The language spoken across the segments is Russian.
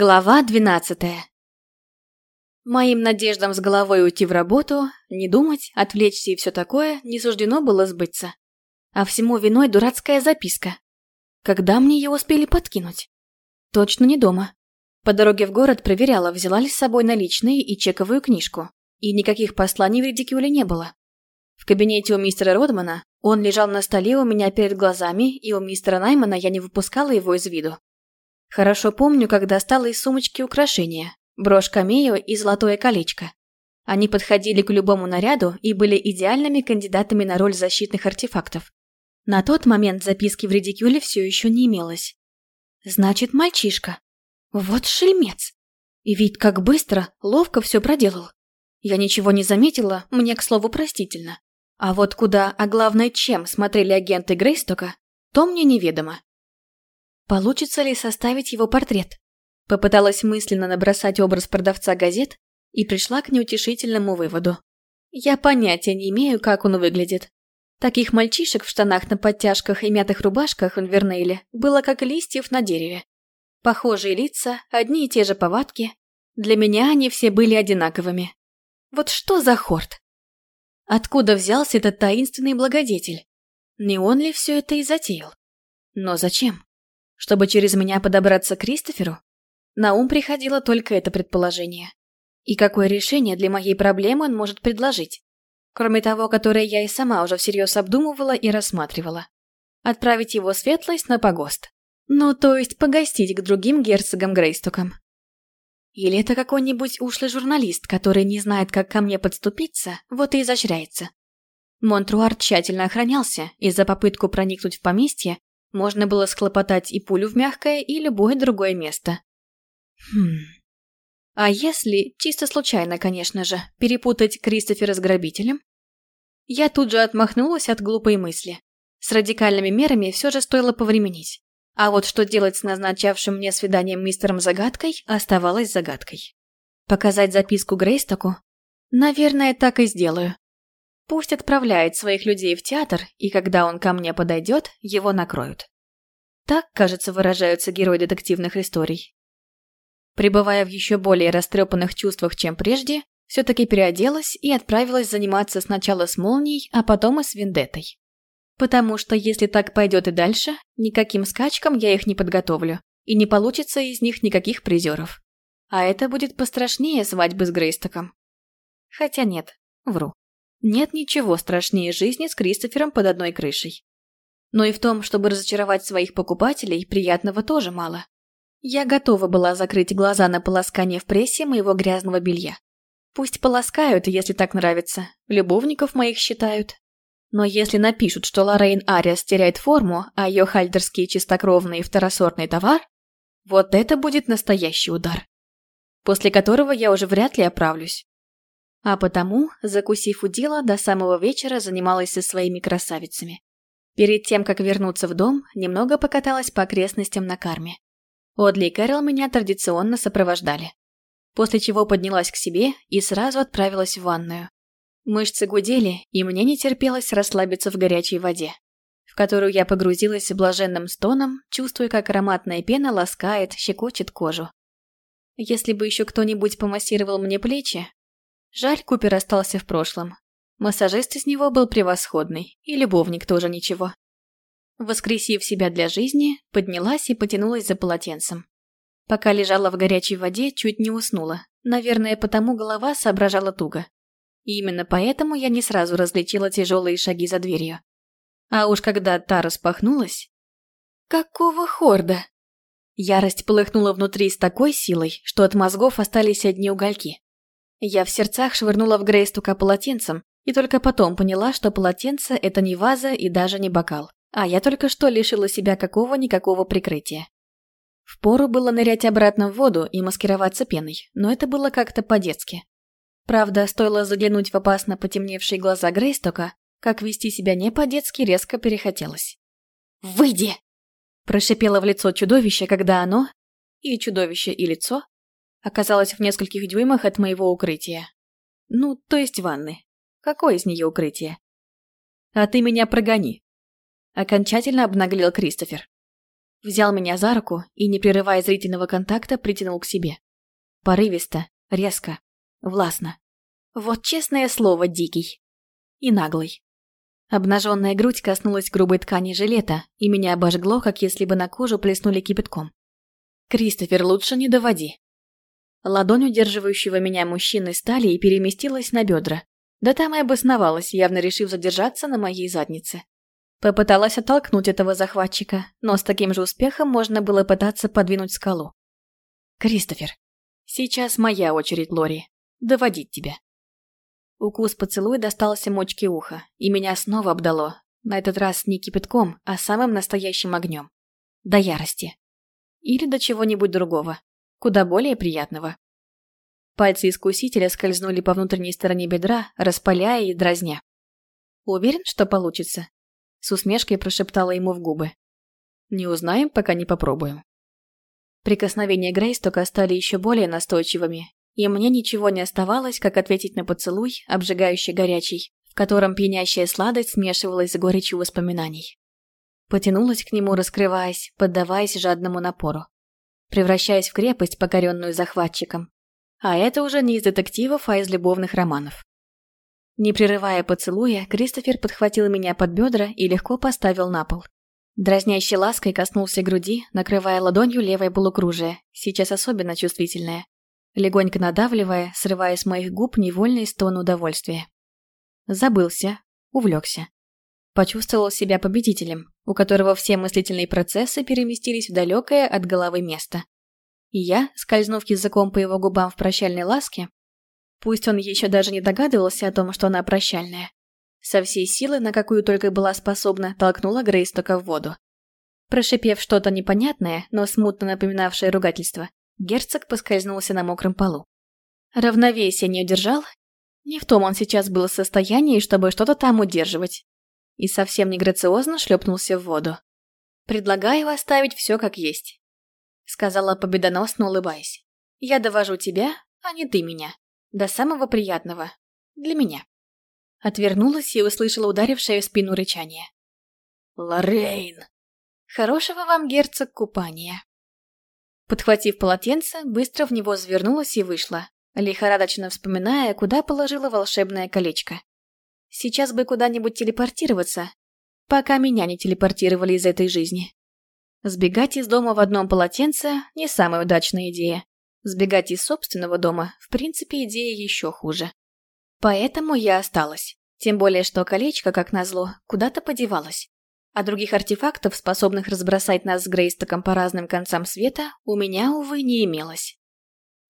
Глава двенадцатая. Моим надеждам с головой уйти в работу, не думать, отвлечься и все такое не суждено было сбыться. А всему виной дурацкая записка. Когда мне ее успели подкинуть? Точно не дома. По дороге в город проверяла, взяла ли с собой наличные и чековую книжку. И никаких посланий в редикюле не было. В кабинете у мистера Родмана он лежал на столе у меня перед глазами, и у мистера Наймана я не выпускала его из виду. Хорошо помню, как достала из сумочки украшения, брошь Мео и золотое колечко. Они подходили к любому наряду и были идеальными кандидатами на роль защитных артефактов. На тот момент записки в редикюле все еще не имелось. Значит, мальчишка. Вот шельмец. И ведь как быстро, ловко все проделал. Я ничего не заметила, мне, к слову, простительно. А вот куда, а главное, чем смотрели агенты Грейстока, то мне неведомо. Получится ли составить его портрет? Попыталась мысленно набросать образ продавца газет и пришла к неутешительному выводу. Я понятия не имею, как он выглядит. Таких мальчишек в штанах на подтяжках и мятых рубашках в Инвернейле было как листьев на дереве. Похожие лица, одни и те же повадки. Для меня они все были одинаковыми. Вот что за хорт? Откуда взялся этот таинственный благодетель? Не он ли все это и затеял? Но зачем? Чтобы через меня подобраться к Кристоферу? На ум приходило только это предположение. И какое решение для моей проблемы он может предложить? Кроме того, которое я и сама уже всерьез обдумывала и рассматривала. Отправить его светлость на погост. Ну, то есть погостить к другим герцогам Грейстокам. Или это какой-нибудь ушлый журналист, который не знает, как ко мне подступиться, вот и изощряется. Монтруар тщательно охранялся, и за попытку проникнуть в поместье можно было схлопотать и пулю в мягкое, и любое другое место. Хм. А если, чисто случайно, конечно же, перепутать Кристофера с грабителем? Я тут же отмахнулась от глупой мысли. С радикальными мерами все же стоило повременить. А вот что делать с назначавшим мне свиданием мистером Загадкой, оставалось загадкой. Показать записку Грейстоку? Наверное, так и сделаю. Пусть отправляет своих людей в театр, и когда он ко мне подойдет, его накроют. Так, кажется, выражаются герои детективных историй. Пребывая в еще более растрепанных чувствах, чем прежде, все-таки переоделась и отправилась заниматься сначала с молнией, а потом и с вендеттой. Потому что если так пойдет и дальше, никаким скачкам я их не подготовлю, и не получится из них никаких призеров. А это будет пострашнее свадьбы с Грейстоком. Хотя нет, вру. Нет ничего страшнее жизни с Кристофером под одной крышей. Но и в том, чтобы разочаровать своих покупателей, приятного тоже мало. Я готова была закрыть глаза на полоскание в прессе моего грязного белья. Пусть полоскают, если так нравится. Любовников моих считают. Но если напишут, что Лоррейн Ариас теряет форму, а ее хальдерский чистокровный второсортный товар, вот это будет настоящий удар. После которого я уже вряд ли оправлюсь. А потому, закусив у дела, до самого вечера занималась со своими красавицами. Перед тем, как вернуться в дом, немного покаталась по окрестностям на карме. Одли и Кэрол меня традиционно сопровождали. После чего поднялась к себе и сразу отправилась в ванную. Мышцы гудели, и мне не терпелось расслабиться в горячей воде, в которую я погрузилась блаженным стоном, чувствуя, как ароматная пена ласкает, щекочет кожу. Если бы еще кто-нибудь помассировал мне плечи, Жаль, Купер остался в прошлом. Массажист из него был превосходный, и любовник тоже ничего. Воскресив себя для жизни, поднялась и потянулась за полотенцем. Пока лежала в горячей воде, чуть не уснула. Наверное, потому голова соображала туго. И именно поэтому я не сразу различила тяжелые шаги за дверью. А уж когда та распахнулась... Какого хорда? Ярость полыхнула внутри с такой силой, что от мозгов остались одни угольки. Я в сердцах швырнула в Грейстука полотенцем и только потом поняла, что полотенце – это не ваза и даже не бокал. А я только что лишила себя какого-никакого прикрытия. Впору было нырять обратно в воду и маскироваться пеной, но это было как-то по-детски. Правда, стоило заглянуть в опасно потемневшие глаза Грейстока, как вести себя не по-детски резко перехотелось. «Выйди!» Прошипело в лицо чудовище, когда оно, и чудовище, и лицо, оказалась в нескольких дюймах от моего укрытия. Ну, то есть ванны. Какое из нее укрытие? А ты меня прогони. Окончательно обнаглел Кристофер. Взял меня за руку и, не прерывая зрительного контакта, притянул к себе. Порывисто, резко, властно. Вот честное слово, дикий. И наглый. Обнаженная грудь коснулась грубой ткани жилета, и меня обожгло, как если бы на кожу плеснули кипятком. «Кристофер, лучше не доводи». Ладонь удерживающего меня мужчины стали и переместилась на бедра. Да там и обосновалась, явно решив задержаться на моей заднице. Попыталась оттолкнуть этого захватчика, но с таким же успехом можно было пытаться подвинуть скалу. «Кристофер, сейчас моя очередь, Лори. Доводить тебя». Укус поцелуя достался мочке уха, и меня снова обдало, на этот раз не кипятком, а самым настоящим огнем. До ярости. Или до чего-нибудь другого, куда более приятного. Пальцы искусителя скользнули по внутренней стороне бедра, распаляя и дразня. «Уверен, что получится?» С усмешкой прошептала ему в губы. «Не узнаем, пока не попробуем». Прикосновения Грейстока стали еще более настойчивыми, и мне ничего не оставалось, как ответить на поцелуй, обжигающий горячий, в котором пьянящая сладость смешивалась с горечью воспоминаний. Потянулась к нему, раскрываясь, поддаваясь жадному напору. Превращаясь в крепость, покоренную захватчиком. А это уже не из детективов, а из любовных романов. Не прерывая поцелуя, Кристофер подхватил меня под бедра и легко поставил на пол. Дразнящей лаской коснулся груди, накрывая ладонью левое полукружие, сейчас особенно чувствительное. Легонько надавливая, срывая с моих губ невольный стон удовольствия. Забылся, увлекся. Почувствовал себя победителем, у которого все мыслительные процессы переместились в далекое от головы место. И я, скользнув языком по его губам в прощальной ласке, Пусть он еще даже не догадывался о том, что она прощальная. Со всей силы, на какую только была способна, толкнула Грейстока в воду. Прошипев что-то непонятное, но смутно напоминавшее ругательство, герцог поскользнулся на мокром полу. Равновесие не удержал. Не в том он сейчас был в состоянии, чтобы что-то там удерживать. И совсем не грациозно шлепнулся в воду. «Предлагаю оставить все как есть», — сказала победоносно, улыбаясь. «Я довожу тебя, а не ты меня». До самого приятного. Для меня. Отвернулась и услышала ударившее в спину рычание. «Лоррейн!» «Хорошего вам, герцог, купания!» Подхватив полотенце, быстро в него завернулась и вышла, лихорадочно вспоминая, куда положила волшебное колечко. Сейчас бы куда-нибудь телепортироваться, пока меня не телепортировали из этой жизни. Сбегать из дома в одном полотенце – не самая удачная идея. Сбегать из собственного дома, в принципе, идея еще хуже. Поэтому я осталась. Тем более, что колечко, как назло, куда-то подевалось. А других артефактов, способных разбросать нас с Грейстоком по разным концам света, у меня, увы, не имелось.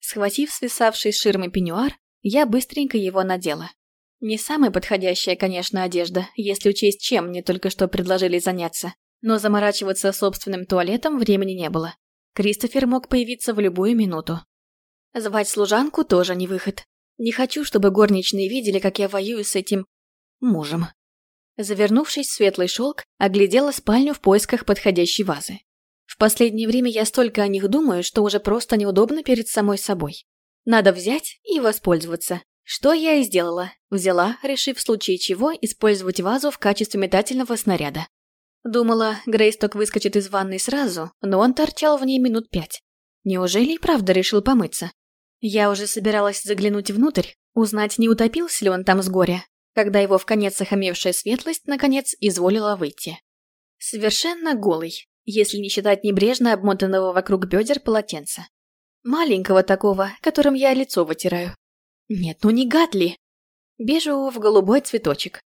Схватив свисавший с ширмы пеньюар, я быстренько его надела. Не самая подходящая, конечно, одежда, если учесть, чем мне только что предложили заняться. Но заморачиваться собственным туалетом времени не было. Кристофер мог появиться в любую минуту. Звать служанку тоже не выход. Не хочу, чтобы горничные видели, как я воюю с этим... мужем. Завернувшись в светлый шелк, оглядела спальню в поисках подходящей вазы. В последнее время я столько о них думаю, что уже просто неудобно перед самой собой. Надо взять и воспользоваться. Что я и сделала. Взяла, решив в случае чего использовать вазу в качестве метательного снаряда. Думала, Грейсток выскочит из ванной сразу, но он торчал в ней минут пять. Неужели и правда решил помыться? Я уже собиралась заглянуть внутрь, узнать, не утопился ли он там с горя, когда его в конец охамевшая светлость, наконец, изволила выйти. Совершенно голый, если не считать небрежно обмотанного вокруг бедер полотенца. Маленького такого, которым я лицо вытираю. Нет, ну не гад ли? Бежевого в голубой цветочек.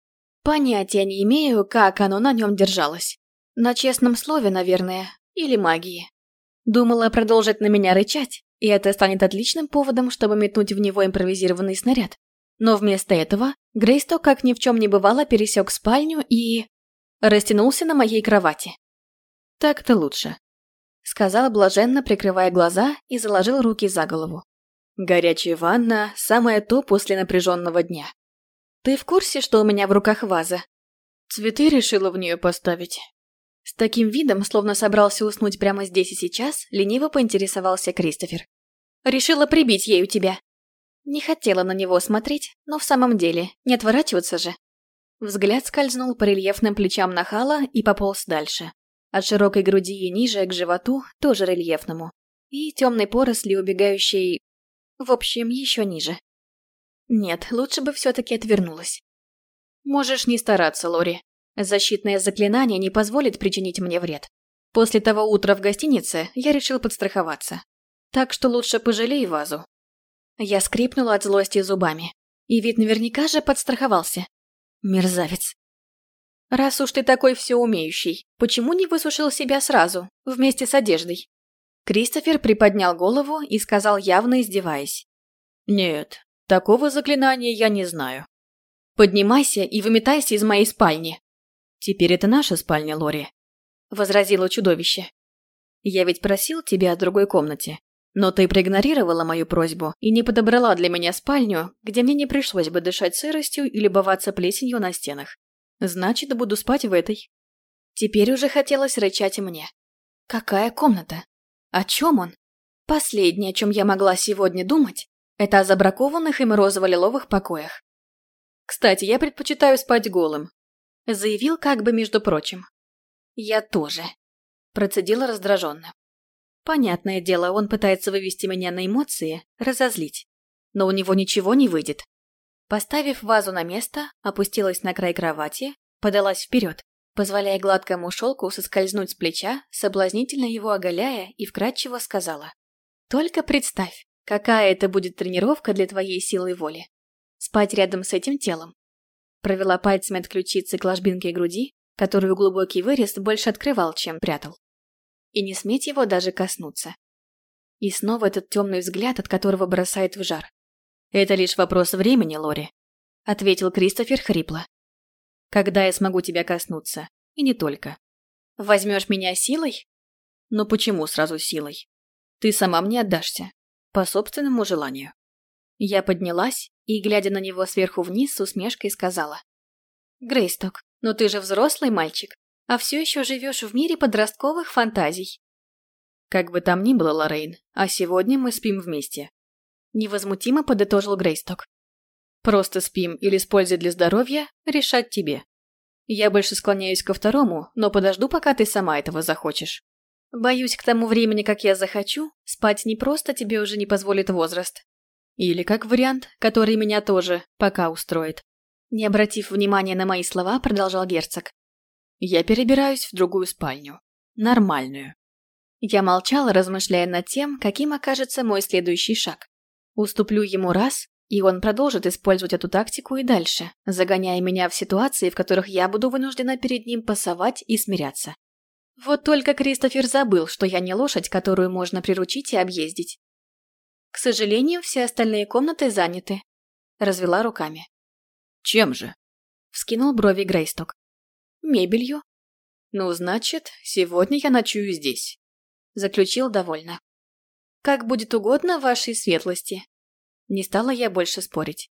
Понятия не имею, как оно на нем держалось. На честном слове, наверное, или магии. Думала продолжить на меня рычать, и это станет отличным поводом, чтобы метнуть в него импровизированный снаряд. Но вместо этого Грейсто, как ни в чем не бывало, пересек спальню и... растянулся на моей кровати. «Так-то лучше», — сказал блаженно, прикрывая глаза, и заложил руки за голову. «Горячая ванна — самое то после напряженного дня. Ты в курсе, что у меня в руках ваза? Цветы решила в нее поставить. С таким видом, словно собрался уснуть прямо здесь и сейчас, лениво поинтересовался Кристофер. Решила прибить ей у тебя. Не хотела на него смотреть, но в самом деле, не отворачиваться же. Взгляд скользнул по рельефным плечам нахала и пополз дальше. От широкой груди и ниже к животу, тоже рельефному. И темной поросли, убегающей... В общем, еще ниже. Нет, лучше бы все-таки отвернулась. Можешь не стараться, Лори. Защитное заклинание не позволит причинить мне вред. После того утра в гостинице я решил подстраховаться. Так что лучше пожалей вазу. Я скрипнула от злости зубами. И ведь наверняка же подстраховался. Мерзавец. Раз уж ты такой все умеющий, почему не высушил себя сразу, вместе с одеждой? Кристофер приподнял голову и сказал, явно издеваясь. Нет, такого заклинания я не знаю. Поднимайся и выметайся из моей спальни. Теперь это наша спальня, Лори. Возразило чудовище. Я ведь просил тебя о другой комнате. Но ты проигнорировала мою просьбу и не подобрала для меня спальню, где мне не пришлось бы дышать сыростью и любоваться плесенью на стенах. Значит, буду спать в этой. Теперь уже хотелось рычать мне. Какая комната? О чем он? Последнее, о чем я могла сегодня думать, это о забракованных им розово-лиловых покоях. Кстати, я предпочитаю спать голым. Заявил как бы между прочим. Я тоже. Процедила раздраженно. Понятное дело, он пытается вывести меня на эмоции, разозлить. Но у него ничего не выйдет. Поставив вазу на место, опустилась на край кровати, подалась вперед, позволяя гладкому шелку соскользнуть с плеча, соблазнительно его оголяя и вкратчиво сказала. «Только представь, какая это будет тренировка для твоей силы воли. Спать рядом с этим телом». Провела пальцами от ключицы к ложбинке груди, которую глубокий вырез больше открывал, чем прятал и не сметь его даже коснуться. И снова этот темный взгляд, от которого бросает в жар. «Это лишь вопрос времени, Лори», — ответил Кристофер хрипло. «Когда я смогу тебя коснуться? И не только. Возьмешь меня силой? Но почему сразу силой? Ты сама мне отдашься. По собственному желанию». Я поднялась и, глядя на него сверху вниз, с усмешкой сказала. «Грейсток, но ты же взрослый мальчик а все еще живешь в мире подростковых фантазий. Как бы там ни было, Лоррейн, а сегодня мы спим вместе. Невозмутимо подытожил Грейсток. Просто спим или с пользой для здоровья, решать тебе. Я больше склоняюсь ко второму, но подожду, пока ты сама этого захочешь. Боюсь, к тому времени, как я захочу, спать не просто тебе уже не позволит возраст. Или как вариант, который меня тоже пока устроит. Не обратив внимания на мои слова, продолжал герцог. Я перебираюсь в другую спальню. Нормальную. Я молчала, размышляя над тем, каким окажется мой следующий шаг. Уступлю ему раз, и он продолжит использовать эту тактику и дальше, загоняя меня в ситуации, в которых я буду вынуждена перед ним пасовать и смиряться. Вот только Кристофер забыл, что я не лошадь, которую можно приручить и объездить. К сожалению, все остальные комнаты заняты. Развела руками. Чем же? Вскинул брови Грейсток. Мебелью. Ну, значит, сегодня я ночую здесь. Заключил довольно. Как будет угодно вашей светлости. Не стала я больше спорить.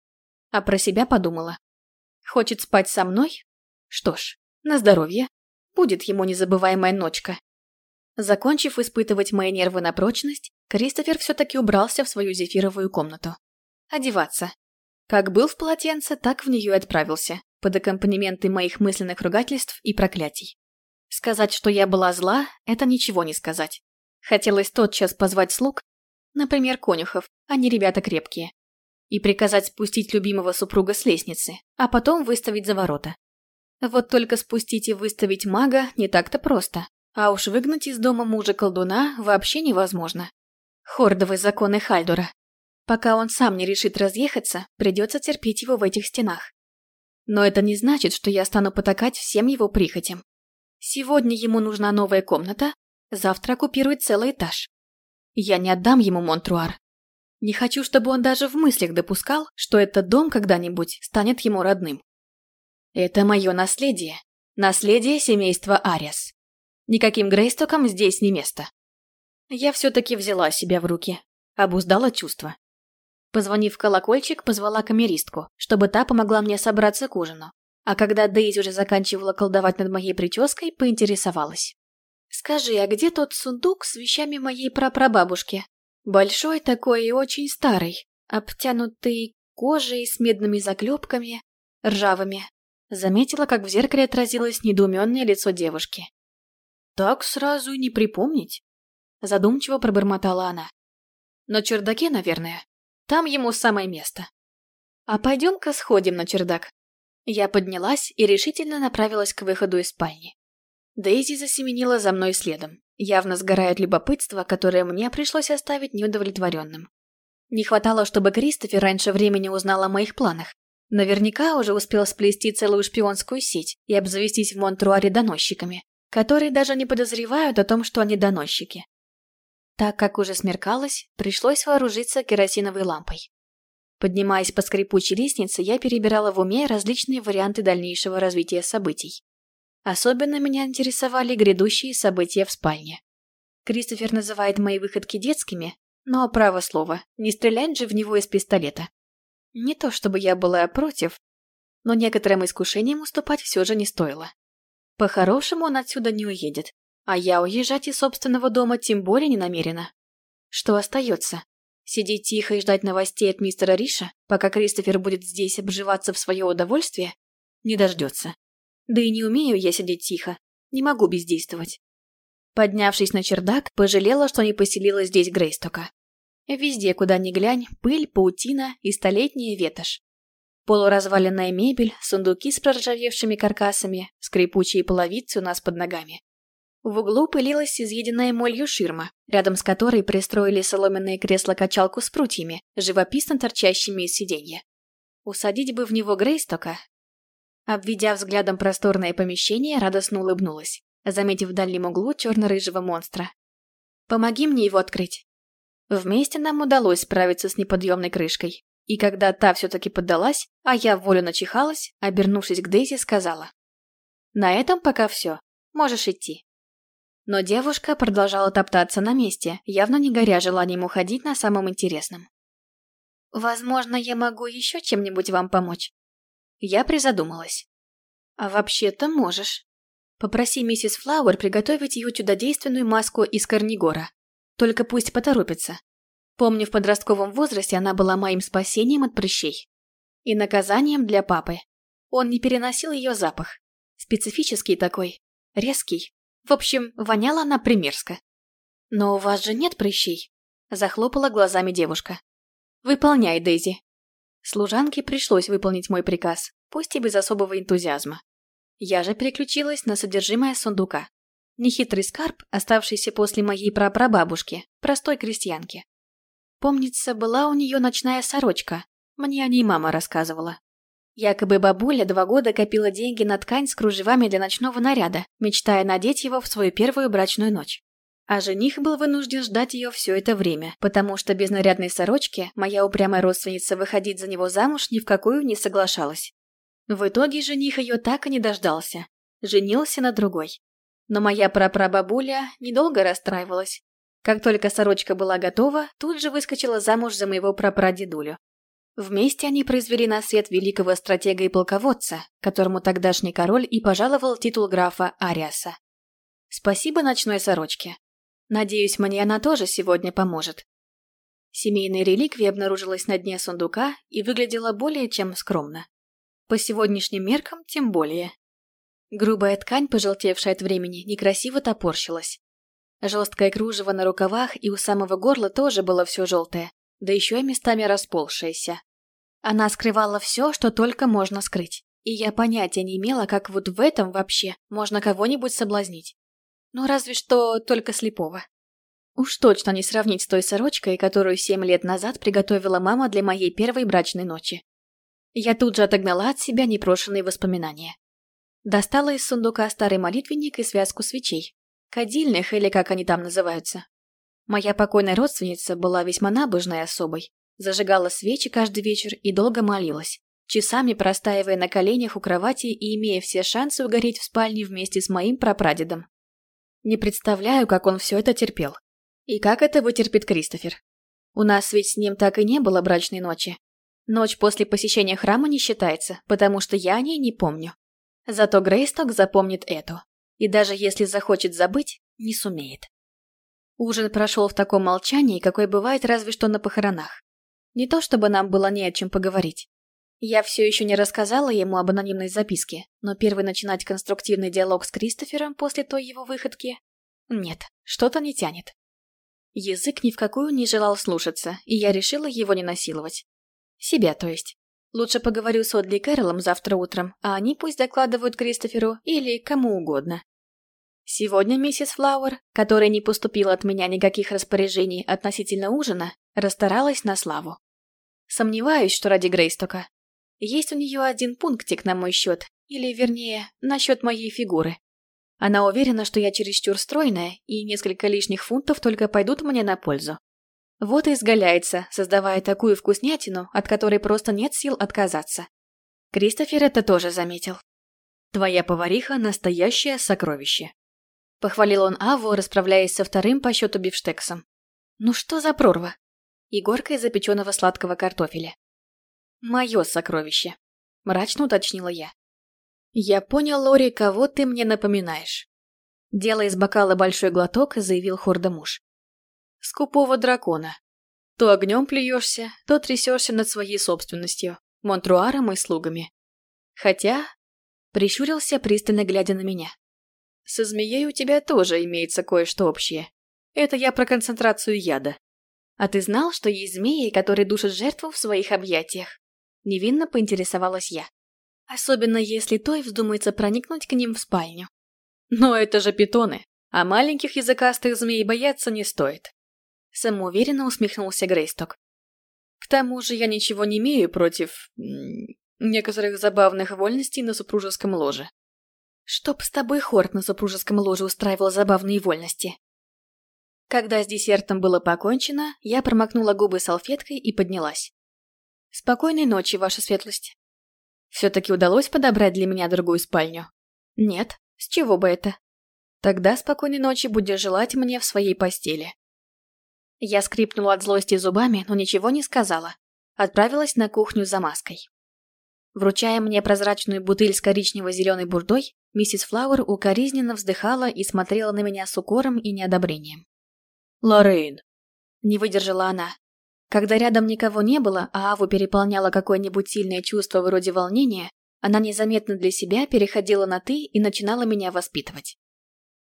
А про себя подумала. Хочет спать со мной? Что ж, на здоровье. Будет ему незабываемая ночка. Закончив испытывать мои нервы на прочность, Кристофер все-таки убрался в свою зефировую комнату. Одеваться. Как был в полотенце, так в нее и отправился под аккомпанементы моих мысленных ругательств и проклятий. Сказать, что я была зла, это ничего не сказать. Хотелось тотчас позвать слуг, например, конюхов, они ребята крепкие, и приказать спустить любимого супруга с лестницы, а потом выставить за ворота. Вот только спустить и выставить мага не так-то просто, а уж выгнать из дома мужа-колдуна вообще невозможно. Хордовые законы Хальдура. Пока он сам не решит разъехаться, придется терпеть его в этих стенах. Но это не значит, что я стану потакать всем его прихотям. Сегодня ему нужна новая комната, завтра оккупирует целый этаж. Я не отдам ему Монтруар. Не хочу, чтобы он даже в мыслях допускал, что этот дом когда-нибудь станет ему родным. Это мое наследие. Наследие семейства Ариас. Никаким Грейстокам здесь не место. Я все-таки взяла себя в руки, обуздала чувства. Позвонив в колокольчик, позвала камеристку, чтобы та помогла мне собраться к ужину. А когда Дейзи уже заканчивала колдовать над моей прической, поинтересовалась. «Скажи, а где тот сундук с вещами моей прапрабабушки? Большой такой и очень старый, обтянутый кожей с медными заклепками, ржавыми». Заметила, как в зеркале отразилось недоуменное лицо девушки. так сразу и не припомнить. Задумчиво пробормотала она. На чердаке, наверное. Там ему самое место. А пойдем-ка сходим на чердак. Я поднялась и решительно направилась к выходу из спальни. Дейзи засеменила за мной следом, явно сгорая от любопытства, которое мне пришлось оставить неудовлетворенным. Не хватало, чтобы Кристофер раньше времени узнал о моих планах. Наверняка уже успел сплести целую шпионскую сеть и обзавестись в Монтруаре доносчиками, которые даже не подозревают о том, что они доносчики. Так как уже смеркалось, пришлось вооружиться керосиновой лампой. Поднимаясь по скрипучей лестнице, я перебирала в уме различные варианты дальнейшего развития событий. Особенно меня интересовали грядущие события в спальне. Кристофер называет мои выходки детскими, но, право слово, не стрелять же в него из пистолета. Не то чтобы я была против, но некоторым искушениям уступать все же не стоило. По-хорошему он отсюда не уедет, а я уезжать из собственного дома тем более не намерена. Что остается? Сидеть тихо и ждать новостей от мистера Риша, пока Кристофер будет здесь обживаться в свое удовольствие? Не дождется. Да и не умею я сидеть тихо. Не могу бездействовать. Поднявшись на чердак, пожалела, что не поселилась здесь Грейстока. Везде, куда ни глянь, пыль, паутина и столетняя ветошь. Полуразваленная мебель, сундуки с проржавевшими каркасами, скрипучие половицы у нас под ногами. В углу пылилась изъеденная молью ширма, рядом с которой пристроили соломенное кресло-качалку с прутьями, живописно торчащими из сиденья. Усадить бы в него Грейстока. Обведя взглядом просторное помещение, радостно улыбнулась, заметив в дальнем углу черно-рыжего монстра. «Помоги мне его открыть». Вместе нам удалось справиться с неподъемной крышкой. И когда та все-таки поддалась, а я волю начихалась, обернувшись к Дейзи, сказала. «На этом пока все. Можешь идти». Но девушка продолжала топтаться на месте, явно не горя желанием уходить на самом интересном. «Возможно, я могу еще чем-нибудь вам помочь?» Я призадумалась. «А вообще-то можешь. Попроси миссис Флауэр приготовить ее чудодейственную маску из корнигора. Только пусть поторопится. Помню, в подростковом возрасте она была моим спасением от прыщей. И наказанием для папы. Он не переносил ее запах. Специфический такой. Резкий. В общем, воняла она примерзко. «Но у вас же нет прыщей?» Захлопала глазами девушка. «Выполняй, Дейзи». Служанке пришлось выполнить мой приказ, пусть и без особого энтузиазма. Я же переключилась на содержимое сундука. Нехитрый скарб, оставшийся после моей прапрабабушки, простой крестьянки. Помнится, была у нее ночная сорочка. Мне о ней мама рассказывала. Якобы бабуля два года копила деньги на ткань с кружевами для ночного наряда, мечтая надеть его в свою первую брачную ночь. А жених был вынужден ждать ее все это время, потому что без нарядной сорочки моя упрямая родственница выходить за него замуж ни в какую не соглашалась. В итоге жених ее так и не дождался. Женился на другой. Но моя прапрабабуля недолго расстраивалась. Как только сорочка была готова, тут же выскочила замуж за моего прапрадедулю. Вместе они произвели на свет великого стратега и полководца, которому тогдашний король и пожаловал титул графа Ариаса. Спасибо ночной сорочке. Надеюсь, мне она тоже сегодня поможет. Семейная реликвия обнаружилась на дне сундука и выглядела более чем скромно. По сегодняшним меркам тем более. Грубая ткань, пожелтевшая от времени, некрасиво топорщилась. Жесткое кружево на рукавах и у самого горла тоже было все желтое, да еще и местами расползшееся. Она скрывала все, что только можно скрыть. И я понятия не имела, как вот в этом вообще можно кого-нибудь соблазнить. Ну, разве что только слепого. Уж точно не сравнить с той сорочкой, которую семь лет назад приготовила мама для моей первой брачной ночи. Я тут же отогнала от себя непрошенные воспоминания. Достала из сундука старый молитвенник и связку свечей. Кадильных, или как они там называются. Моя покойная родственница была весьма набожной особой, Зажигала свечи каждый вечер и долго молилась, часами простаивая на коленях у кровати и имея все шансы угореть в спальне вместе с моим прапрадедом. Не представляю, как он все это терпел. И как это вытерпит Кристофер. У нас ведь с ним так и не было брачной ночи. Ночь после посещения храма не считается, потому что я о ней не помню. Зато Грейсток запомнит эту. И даже если захочет забыть, не сумеет. Ужин прошел в таком молчании, какой бывает разве что на похоронах. Не то чтобы нам было не о чем поговорить. Я все еще не рассказала ему об анонимной записке, но первый начинать конструктивный диалог с Кристофером после той его выходки Нет, что-то не тянет. Язык ни в какую не желал слушаться, и я решила его не насиловать. Себя, то есть. Лучше поговорю с Одли Кэролом завтра утром, а они пусть докладывают Кристоферу или кому угодно. Сегодня миссис Флауэр, которая не поступила от меня никаких распоряжений относительно ужина, расстаралась на славу. Сомневаюсь, что ради Грейстока. Есть у нее один пунктик на мой счет, или, вернее, на счет моей фигуры. Она уверена, что я чересчур стройная, и несколько лишних фунтов только пойдут мне на пользу. Вот и изгаляется, создавая такую вкуснятину, от которой просто нет сил отказаться. Кристофер это тоже заметил. «Твоя повариха – настоящее сокровище», – похвалил он Аву, расправляясь со вторым по счету бифштексом. «Ну что за прорва?» И горка из запеченного сладкого картофеля. «Мое сокровище», – мрачно уточнила я. «Я понял, Лори, кого ты мне напоминаешь». Делая из бокала большой глоток, заявил Хорда муж скупого дракона. То огнем плюешься, то трясешься над своей собственностью, монтруаром и слугами. Хотя... Прищурился, пристально глядя на меня. Со змеей у тебя тоже имеется кое-что общее. Это я про концентрацию яда. А ты знал, что есть змеи, которые душат жертву в своих объятиях? Невинно поинтересовалась я. Особенно если той вздумается проникнуть к ним в спальню. Но это же питоны, а маленьких языкастых змей бояться не стоит. Самоуверенно усмехнулся Грейсток. К тому же я ничего не имею против... некоторых забавных вольностей на супружеском ложе. Чтоб с тобой Хорт на супружеском ложе устраивал забавные вольности. Когда с десертом было покончено, я промокнула губы салфеткой и поднялась. Спокойной ночи, ваша светлость. Все-таки удалось подобрать для меня другую спальню? Нет, с чего бы это? Тогда спокойной ночи будешь желать мне в своей постели. Я скрипнула от злости зубами, но ничего не сказала. Отправилась на кухню за маской. Вручая мне прозрачную бутыль с коричнево-зеленой бурдой, миссис Флауэр укоризненно вздыхала и смотрела на меня с укором и неодобрением. «Лоррейн!» Не выдержала она. Когда рядом никого не было, а Аву переполняло какое-нибудь сильное чувство вроде волнения, она незаметно для себя переходила на «ты» и начинала меня воспитывать.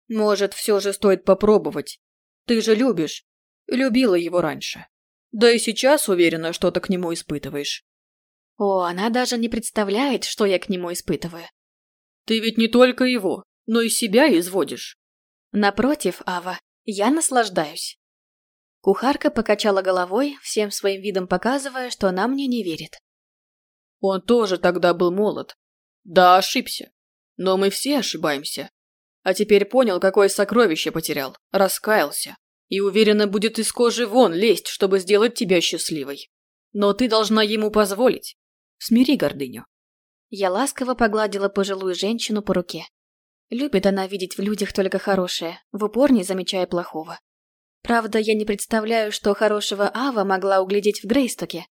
«Может, все же стоит попробовать? Ты же любишь, Любила его раньше. Да и сейчас уверена, что ты к нему испытываешь. О, она даже не представляет, что я к нему испытываю. Ты ведь не только его, но и себя изводишь. Напротив, Ава, я наслаждаюсь. Кухарка покачала головой, всем своим видом показывая, что она мне не верит. Он тоже тогда был молод. Да, ошибся. Но мы все ошибаемся. А теперь понял, какое сокровище потерял. Раскаялся и уверенно будет из кожи вон лезть, чтобы сделать тебя счастливой. Но ты должна ему позволить. Смири гордыню. Я ласково погладила пожилую женщину по руке. Любит она видеть в людях только хорошее, в упор не замечая плохого. Правда, я не представляю, что хорошего Ава могла углядеть в Грейстоке.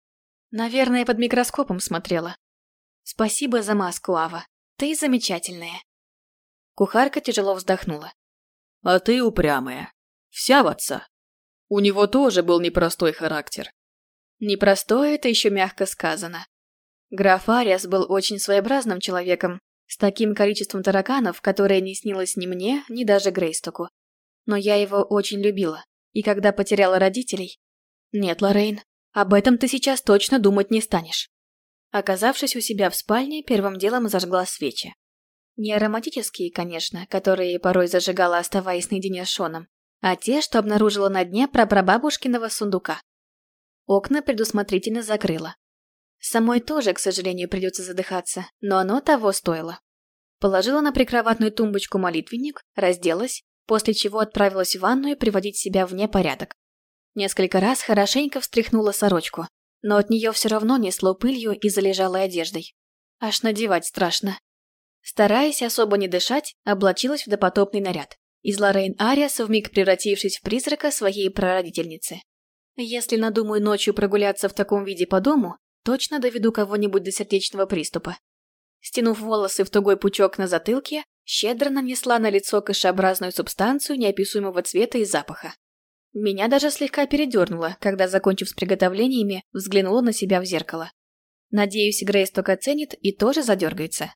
Наверное, под микроскопом смотрела. Спасибо за маску, Ава. Ты замечательная. Кухарка тяжело вздохнула. А ты упрямая. Вся в отца. У него тоже был непростой характер. Непростой – это еще мягко сказано. Граф Ариас был очень своеобразным человеком, с таким количеством тараканов, которое не снилось ни мне, ни даже Грейстоку. Но я его очень любила, и когда потеряла родителей... Нет, Лоррейн, об этом ты сейчас точно думать не станешь. Оказавшись у себя в спальне, первым делом зажгла свечи. Не ароматические, конечно, которые порой зажигала, оставаясь наедине с Шоном, а те, что обнаружила на дне прапрабабушкиного сундука. Окна предусмотрительно закрыла. Самой тоже, к сожалению, придется задыхаться, но оно того стоило. Положила на прикроватную тумбочку молитвенник, разделась, после чего отправилась в ванную приводить себя в непорядок. Несколько раз хорошенько встряхнула сорочку, но от нее все равно несло пылью и залежалой одеждой. Аж надевать страшно. Стараясь особо не дышать, облачилась в допотопный наряд из Лоррейн Ариас, вмиг превратившись в призрака своей прародительницы. Если надумаю ночью прогуляться в таком виде по дому, точно доведу кого-нибудь до сердечного приступа. Стянув волосы в тугой пучок на затылке, щедро нанесла на лицо кашеобразную субстанцию неописуемого цвета и запаха. Меня даже слегка передернуло, когда, закончив с приготовлениями, взглянула на себя в зеркало. Надеюсь, Грейс только оценит и тоже задергается.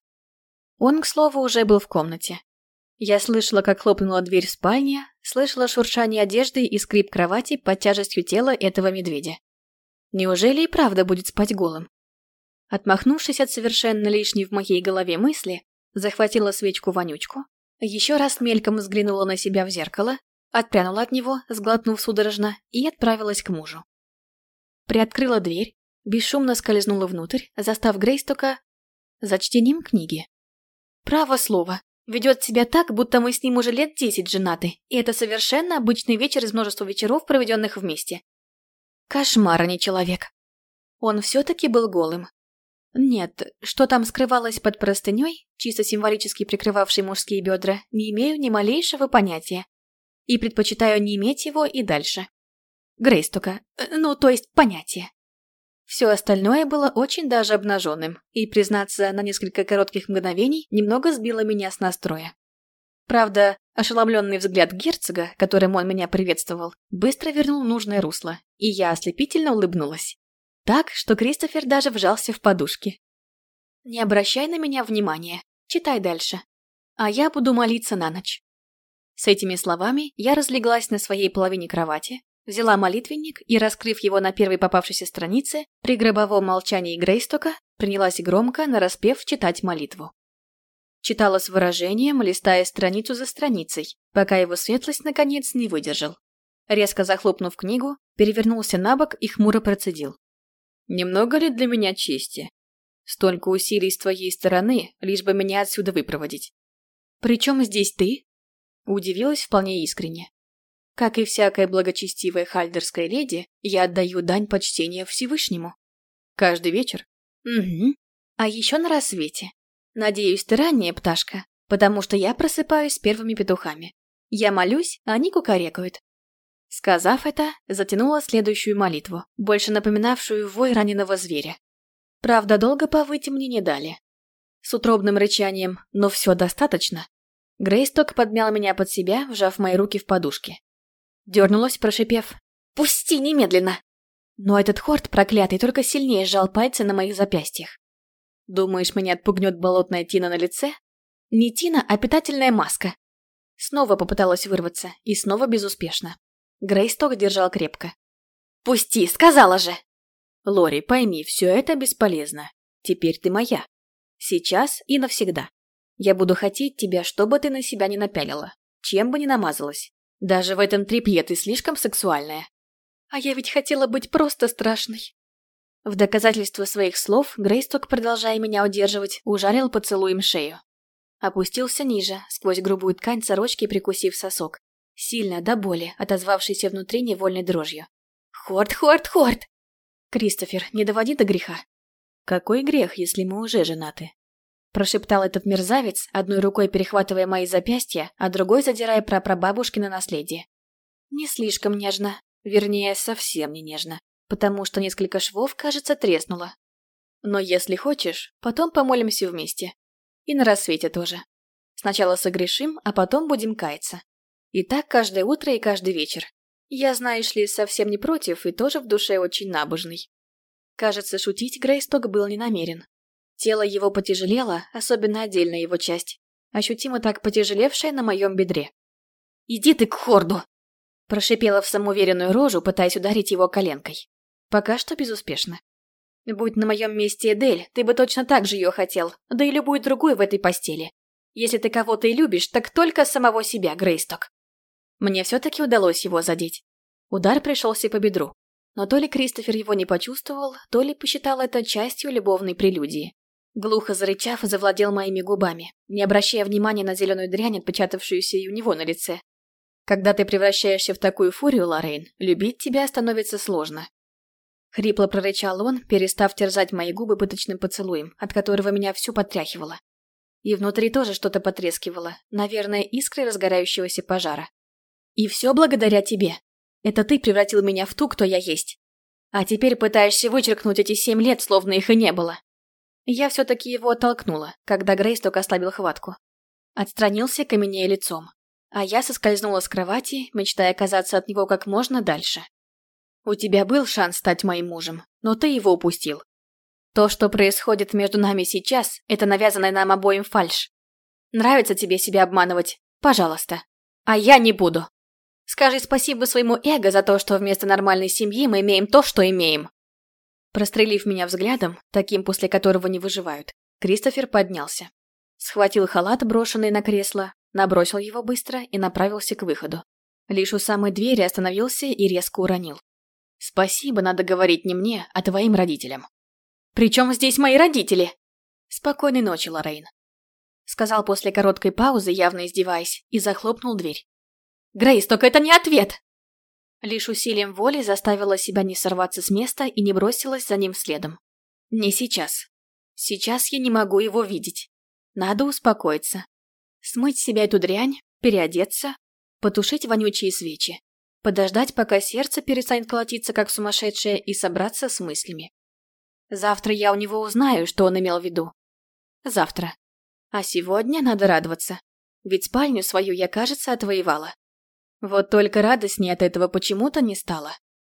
Он, к слову, уже был в комнате. Я слышала, как хлопнула дверь в спальне, слышала шуршание одежды и скрип кровати под тяжестью тела этого медведя. Неужели и правда будет спать голым? Отмахнувшись от совершенно лишней в моей голове мысли, захватила свечку-вонючку, еще раз мельком взглянула на себя в зеркало, отпрянула от него, сглотнув судорожно, и отправилась к мужу. Приоткрыла дверь, бесшумно скользнула внутрь, застав Грейстока за чтением книги. Право слово, ведет себя так, будто мы с ним уже лет десять женаты, и это совершенно обычный вечер из множества вечеров, проведенных вместе. Кошмар, а не человек. Он все-таки был голым. Нет, что там скрывалось под простыней, чисто символически прикрывавшей мужские бедра, не имею ни малейшего понятия. И предпочитаю не иметь его и дальше. Грейстока, э, ну, то есть понятие. Все остальное было очень даже обнаженным, и, признаться, на несколько коротких мгновений немного сбило меня с настроя. Правда, ошеломленный взгляд герцога, которым он меня приветствовал, быстро вернул нужное русло, и я ослепительно улыбнулась. Так, что Кристофер даже вжался в подушки. «Не обращай на меня внимания, читай дальше. А я буду молиться на ночь». С этими словами я разлеглась на своей половине кровати, взяла молитвенник и, раскрыв его на первой попавшейся странице, при гробовом молчании Грейстока, принялась громко, нараспев, читать молитву. Читала с выражением, листая страницу за страницей, пока его светлость, наконец, не выдержал. Резко захлопнув книгу, перевернулся на бок и хмуро процедил. «Немного ли для меня чести? Столько усилий с твоей стороны, лишь бы меня отсюда выпроводить». «При чем здесь ты?» Удивилась вполне искренне. Как и всякая благочестивая хальдерская леди, я отдаю дань почтения Всевышнему. Каждый вечер? Угу. А еще на рассвете. Надеюсь, ты ранняя пташка, потому что я просыпаюсь с первыми петухами. Я молюсь, а они кукарекают. Сказав это, затянула следующую молитву, больше напоминавшую вой раненого зверя. Правда, долго повыть мне не дали. С утробным рычанием «но все достаточно» Грейсток подмял меня под себя, вжав мои руки в подушки. Дернулась, прошипев. «Пусти немедленно!» Но этот хорд проклятый только сильнее сжал пальцы на моих запястьях. Думаешь, меня отпугнет болотная тина на лице? Не тина, а питательная маска. Снова попыталась вырваться, и снова безуспешно. Грейсток держал крепко. «Пусти, сказала же!» «Лори, пойми, все это бесполезно. Теперь ты моя. Сейчас и навсегда. Я буду хотеть тебя, чтобы ты на себя не напялила, чем бы ни намазалась. Даже в этом трепье ты слишком сексуальная. А я ведь хотела быть просто страшной. В доказательство своих слов Грейсток, продолжая меня удерживать, ужарил поцелуем шею. Опустился ниже, сквозь грубую ткань сорочки прикусив сосок. Сильно, до боли, отозвавшийся внутри невольной дрожью. «Хорд, Хорд, Хорд!» «Кристофер, не доводи до греха». «Какой грех, если мы уже женаты?» Прошептал этот мерзавец, одной рукой перехватывая мои запястья, а другой задирая прапрабабушкино наследие. Не слишком нежно, вернее, совсем не нежно, потому что несколько швов, кажется, треснуло. Но если хочешь, потом помолимся вместе. И на рассвете тоже. Сначала согрешим, а потом будем каяться. И так каждое утро и каждый вечер. Я, знаешь ли, совсем не против и тоже в душе очень набожный. Кажется, шутить Грейсток был не намерен. Тело его потяжелело, особенно отдельная его часть, ощутимо так потяжелевшая на моем бедре. «Иди ты к хорду!» Прошипела в самоуверенную рожу, пытаясь ударить его коленкой. Пока что безуспешно. Будь на моем месте Эдель, ты бы точно так же ее хотел, да и любую другую в этой постели. Если ты кого-то и любишь, так только самого себя, Грейсток. Мне все-таки удалось его задеть. Удар пришелся по бедру. Но то ли Кристофер его не почувствовал, то ли посчитал это частью любовной прелюдии. Глухо зарычав, завладел моими губами, не обращая внимания на зеленую дрянь, отпечатавшуюся и у него на лице. Когда ты превращаешься в такую фурию, Лоррейн, любить тебя становится сложно. Хрипло прорычал он, перестав терзать мои губы пыточным поцелуем, от которого меня всю потряхивало. И внутри тоже что-то потрескивало, наверное, искры разгорающегося пожара. И все благодаря тебе. Это ты превратил меня в ту, кто я есть. А теперь пытаешься вычеркнуть эти семь лет, словно их и не было. Я все-таки его оттолкнула, когда Грейс только ослабил хватку. Отстранился, каменея лицом. А я соскользнула с кровати, мечтая оказаться от него как можно дальше. У тебя был шанс стать моим мужем, но ты его упустил. То, что происходит между нами сейчас, это навязанная нам обоим фальшь. Нравится тебе себя обманывать, Пожалуйста. А я не буду. Скажи спасибо своему эго за то, что вместо нормальной семьи мы имеем то, что имеем. Прострелив меня взглядом, таким после которого не выживают, Кристофер поднялся. Схватил халат, брошенный на кресло, набросил его быстро и направился к выходу. Лишь у самой двери остановился и резко уронил. «Спасибо надо говорить не мне, а твоим родителям». «Причем здесь мои родители?» «Спокойной ночи, Лоррейн», — сказал после короткой паузы, явно издеваясь, и захлопнул дверь. «Грейс, только это не ответ!» Лишь усилием воли заставила себя не сорваться с места и не бросилась за ним следом. «Не сейчас. Сейчас я не могу его видеть. Надо успокоиться. Смыть себя эту дрянь, переодеться, потушить вонючие свечи, подождать, пока сердце перестанет колотиться как сумасшедшее, и собраться с мыслями. Завтра я у него узнаю, что он имел в виду. Завтра. А сегодня надо радоваться. Ведь спальню свою я, кажется, отвоевала. Вот только радостнее от этого почему-то не стало.